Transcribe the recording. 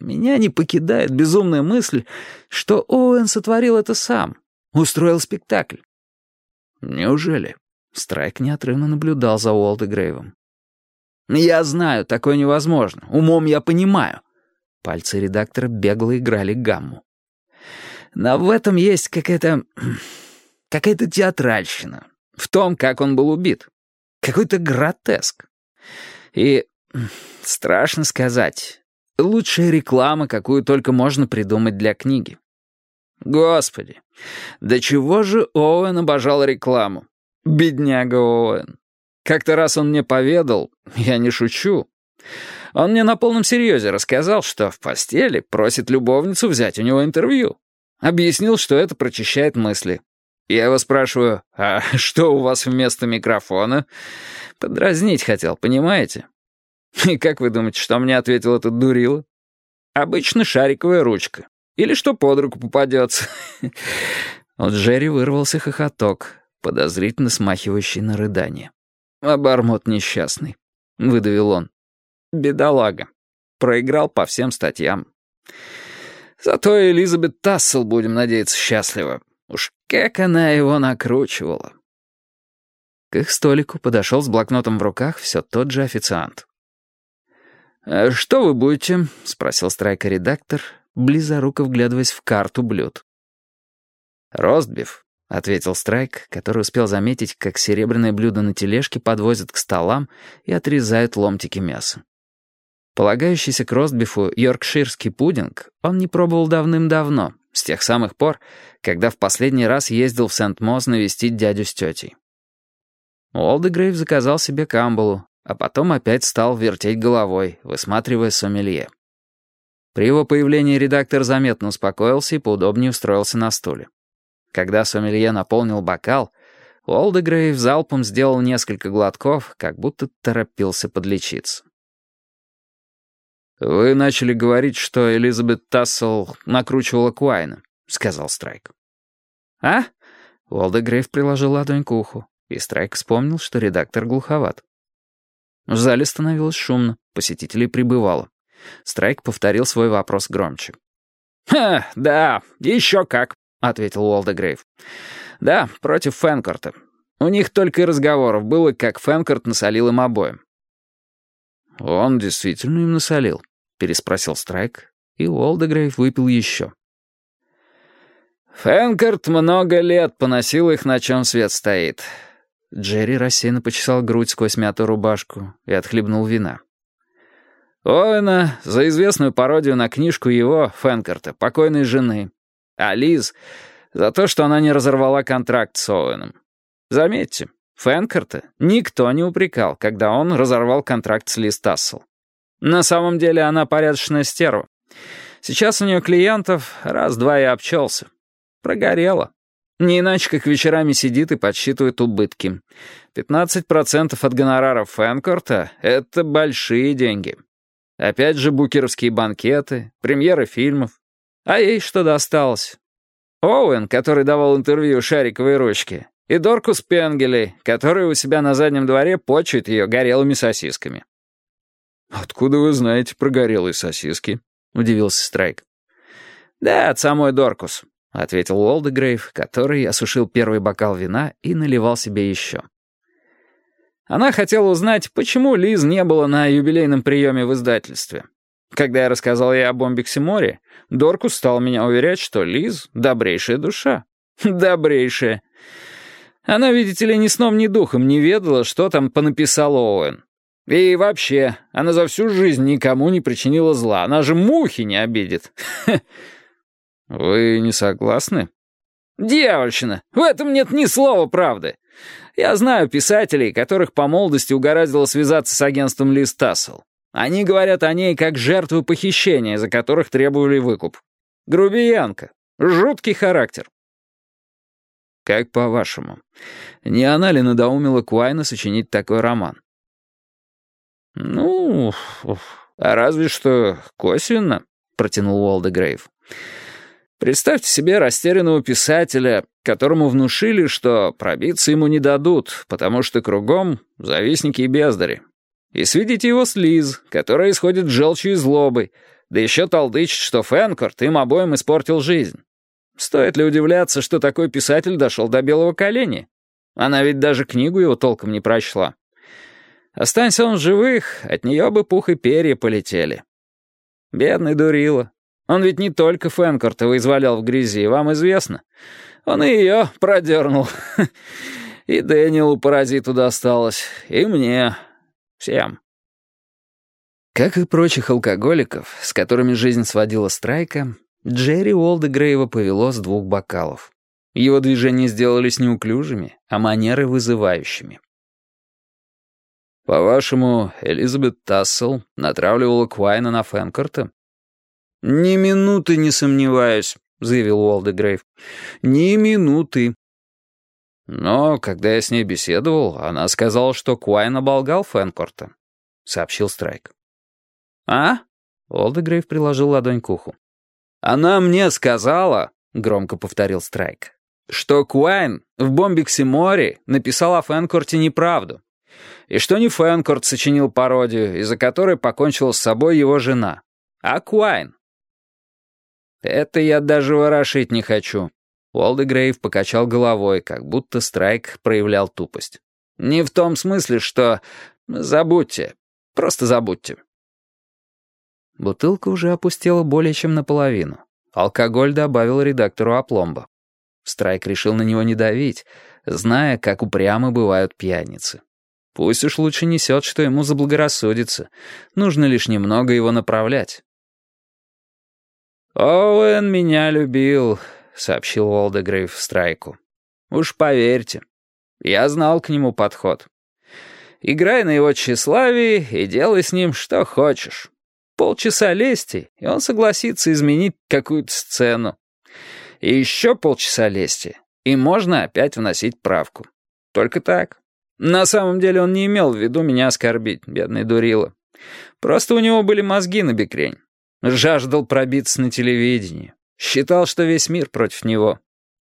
Меня не покидает безумная мысль, что Оуэн сотворил это сам, устроил спектакль. Неужели? Страйк неотрывно наблюдал за Уолдегрейвом. «Я знаю, такое невозможно. Умом я понимаю». Пальцы редактора бегло играли гамму. «Но в этом есть какая-то... какая-то театральщина. В том, как он был убит. Какой-то гротеск. И... страшно сказать. Лучшая реклама, какую только можно придумать для книги. Господи, до чего же Оуэн обожал рекламу? Бедняга Оуэн. Как-то раз он мне поведал, я не шучу. Он мне на полном серьезе рассказал, что в постели просит любовницу взять у него интервью. Объяснил, что это прочищает мысли. Я его спрашиваю, а что у вас вместо микрофона? Подразнить хотел, понимаете? И как вы думаете, что мне ответил этот дурила? Обычно шариковая ручка. Или что под руку попадется. У Джерри вырвался хохоток, подозрительно смахивающий на рыдание. «Обормот несчастный», — выдавил он. «Бедолага. Проиграл по всем статьям. Зато Элизабет Тассел, будем надеяться, счастлива. Уж как она его накручивала». К их столику подошел с блокнотом в руках все тот же официант. «Э, «Что вы будете?» — спросил страйка-редактор, близоруко вглядываясь в карту блюд. «Ростбиф», — ответил Страйк, который успел заметить, как серебряное блюдо на тележке подвозят к столам и отрезают ломтики мяса. Полагающийся к ростбифу йоркширский пудинг он не пробовал давным-давно, с тех самых пор, когда в последний раз ездил в Сент-Моз навестить дядю с тетей. Олдегрейв заказал себе камбалу, а потом опять стал вертеть головой, высматривая сомелье. При его появлении редактор заметно успокоился и поудобнее устроился на стуле. Когда сомелье наполнил бокал, Олдегрейв залпом сделал несколько глотков, как будто торопился подлечиться. «Вы начали говорить, что Элизабет Тассел накручивала Куайна», — сказал Страйк. «А?» — Уолдегрейв приложил ладонь к уху, и Страйк вспомнил, что редактор глуховат. В зале становилось шумно, посетителей прибывало. Страйк повторил свой вопрос громче. «Ха, да, еще как», — ответил Уолдегрейв. «Да, против Фэнкорта. У них только и разговоров было, как Фэнкорт насолил им обоим». «Он действительно им насолил?» — переспросил Страйк, и Уолдегрейв выпил еще. «Фэнкорт много лет поносил их, на чем свет стоит. Джерри рассеянно почесал грудь сквозь мятую рубашку и отхлебнул вина. Оуэна за известную пародию на книжку его, Фэнкарта, покойной жены. А Лиз за то, что она не разорвала контракт с Оуэном. Заметьте, Фэнкарта никто не упрекал, когда он разорвал контракт с Лиз Тассел. На самом деле она порядочная стерва. Сейчас у нее клиентов раз-два и обчелся. Прогорела. Не иначе, как вечерами сидит и подсчитывает убытки. 15% от гонораров Фэнкорта — это большие деньги. Опять же букеровские банкеты, премьеры фильмов. А ей что досталось? Оуэн, который давал интервью шариковой ручке, и Доркус Пенгели, который у себя на заднем дворе почует ее горелыми сосисками. «Откуда вы знаете про горелые сосиски?» — удивился Страйк. «Да, от самой Доркус. — ответил Уолдегрейв, который осушил первый бокал вина и наливал себе еще. Она хотела узнать, почему Лиз не было на юбилейном приеме в издательстве. Когда я рассказал ей о Бомбиксе море, Доркус стал меня уверять, что Лиз — добрейшая душа. Добрейшая. Она, видите ли, ни сном, ни духом не ведала, что там понаписал Оуэн. И вообще, она за всю жизнь никому не причинила зла. Она же мухи не обидит. «Вы не согласны?» «Дьявольщина! В этом нет ни слова правды. Я знаю писателей, которых по молодости угораздило связаться с агентством Лиз Тассел. Они говорят о ней как жертвы похищения, за которых требовали выкуп. Грубиянка. Жуткий характер». «Как по-вашему, не она ли надоумила Куайна сочинить такой роман?» «Ну, разве что косвенно», — протянул Уолдегрейв. Представьте себе растерянного писателя, которому внушили, что пробиться ему не дадут, потому что кругом завистники и бездари. И сведите его с Лиз, которая исходит желчью и злобой, Да еще толдычит, что Фэнкорт им обоим испортил жизнь. Стоит ли удивляться, что такой писатель дошел до белого коленя? Она ведь даже книгу его толком не прочла. Останься он живых, от нее бы пух и перья полетели. Бедный дурила. Он ведь не только Фэнкортова извалял в грязи, вам известно. Он и ее продернул. И Дэниелу паразиту досталось, и мне. Всем. Как и прочих алкоголиков, с которыми жизнь сводила страйка, Джерри Уолдегрейва повело с двух бокалов. Его движения сделались неуклюжими, а манеры вызывающими. «По-вашему, Элизабет Тассел натравливала Квайна на Фэнкорта?» «Ни минуты не сомневаюсь», — заявил Уолдегрейв. «Ни минуты». «Но, когда я с ней беседовал, она сказала, что Куайн оболгал Фэнкорта», — сообщил Страйк. «А?» — Уолдегрейв приложил ладонь к уху. «Она мне сказала», — громко повторил Страйк, «что Куайн в Бомбиксе-море написал о Фэнкорте неправду, и что не Фэнкорт сочинил пародию, из-за которой покончила с собой его жена, а Куайн». «Это я даже ворошить не хочу», Уолдегрейв покачал головой, как будто Страйк проявлял тупость. «Не в том смысле, что... Забудьте. Просто забудьте». Бутылка уже опустела более чем наполовину. Алкоголь добавил редактору опломба. Страйк решил на него не давить, зная, как упрямы бывают пьяницы. Пусть уж лучше несет, что ему заблагорассудится. Нужно лишь немного его направлять. «Оуэн меня любил», — сообщил Уолдегрейв Страйку. «Уж поверьте, я знал к нему подход. Играй на его тщеславии и делай с ним что хочешь. Полчаса лести, и он согласится изменить какую-то сцену. И еще полчаса лести, и можно опять вносить правку. Только так. На самом деле он не имел в виду меня оскорбить, бедный дурила. Просто у него были мозги на бекрень. Жаждал пробиться на телевидении. Считал, что весь мир против него.